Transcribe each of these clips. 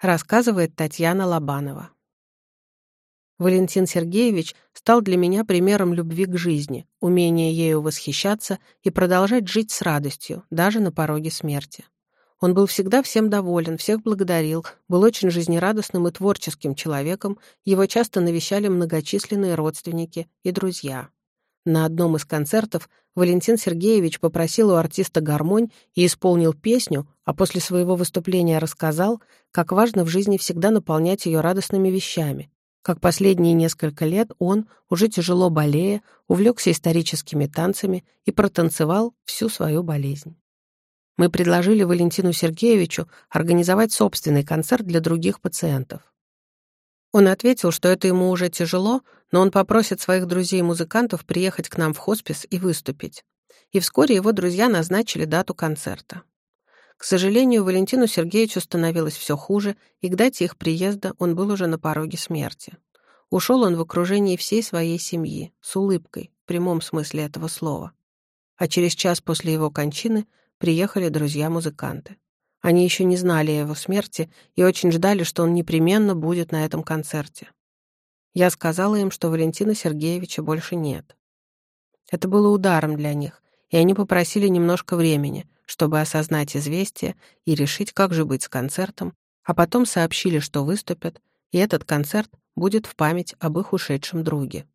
рассказывает Татьяна Лобанова. Валентин Сергеевич стал для меня примером любви к жизни, умения ею восхищаться и продолжать жить с радостью, даже на пороге смерти. Он был всегда всем доволен, всех благодарил, был очень жизнерадостным и творческим человеком, его часто навещали многочисленные родственники и друзья. На одном из концертов Валентин Сергеевич попросил у артиста гармонь и исполнил песню, а после своего выступления рассказал, как важно в жизни всегда наполнять ее радостными вещами, как последние несколько лет он, уже тяжело болея, увлекся историческими танцами и протанцевал всю свою болезнь. Мы предложили Валентину Сергеевичу организовать собственный концерт для других пациентов. Он ответил, что это ему уже тяжело, но он попросит своих друзей-музыкантов приехать к нам в хоспис и выступить. И вскоре его друзья назначили дату концерта. К сожалению, Валентину Сергеевичу становилось все хуже, и к дате их приезда он был уже на пороге смерти. Ушел он в окружении всей своей семьи, с улыбкой, в прямом смысле этого слова. А через час после его кончины приехали друзья-музыканты. Они еще не знали о его смерти и очень ждали, что он непременно будет на этом концерте. Я сказала им, что Валентина Сергеевича больше нет. Это было ударом для них, и они попросили немножко времени, чтобы осознать известие и решить, как же быть с концертом, а потом сообщили, что выступят, и этот концерт будет в память об их ушедшем друге.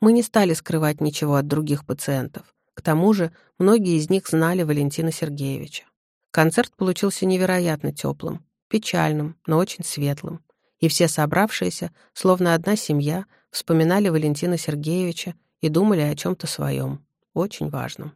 Мы не стали скрывать ничего от других пациентов. К тому же многие из них знали Валентина Сергеевича. Концерт получился невероятно теплым, печальным, но очень светлым. И все собравшиеся, словно одна семья, вспоминали Валентина Сергеевича и думали о чем-то своем, очень важном.